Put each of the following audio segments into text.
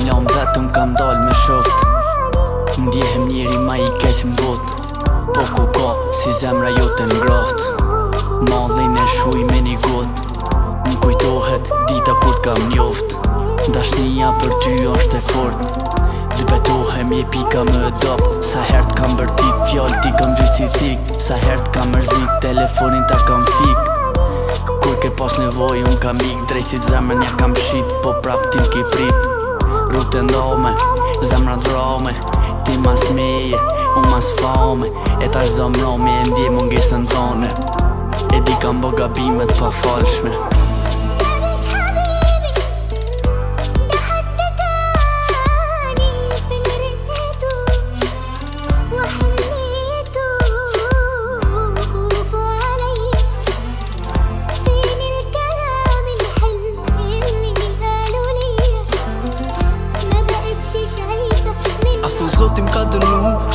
unë jam vetëm kam dal me shoft Ndjehem njeri ma i keq më bot Po ku ka si zemra jote ngrat Madhej me shuj me një got Më kujtohet dita kur t'kam njoft Dashnija për ty është e fort betohem je pika më dop Sa hert kam bërtit fjall ti kam vjus i thik Sa hert kam mërzit telefonin ta kam fik Kur ke pas nevoj un kam ik Drejsit zemrën ja kam shit Po prap ti m'ki prit rrute ndome Zemra drome Ti mas mije Un mas fome E ta është zomromi E ndje mungesën tone E di kam bo gabimet pa po falshme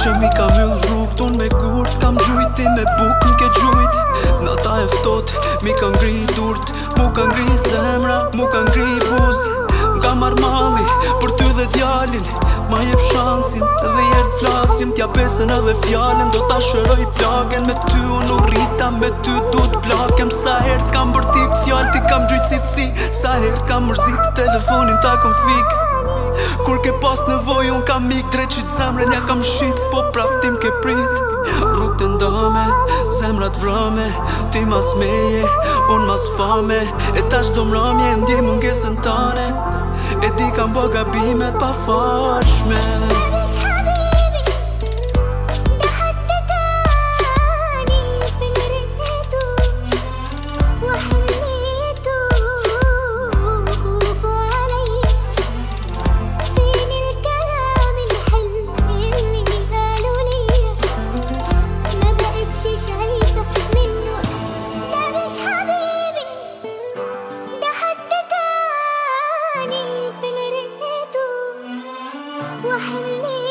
që mi ka vëll rrugë ton me kurt Kam gjujti me buk në ke gjujt Në ta eftot, mi ka ngri durt Mu ka ngri zemra, mu ka ngri buzë Më ka marr mali, për ty dhe djalin Ma jep shansin, edhe jert flasim Tja besen edhe fjalin, do ta shëroj plagen Me ty unë rrita, me ty du të plakem Sa hert kam bërtit fjal, ti kam herë t'ka mërzit të telefonin t'a kom fik Kur ke pas në voj unë kam mik Dre qitë zemre nja kam shit Po prap tim ke prit Ruk të ndame, zemrat vrame Ti mas meje, unë mas fame E ta shdo mramje, ndje mungesën tane E di kam bëga bimet pa farshme 我恨你。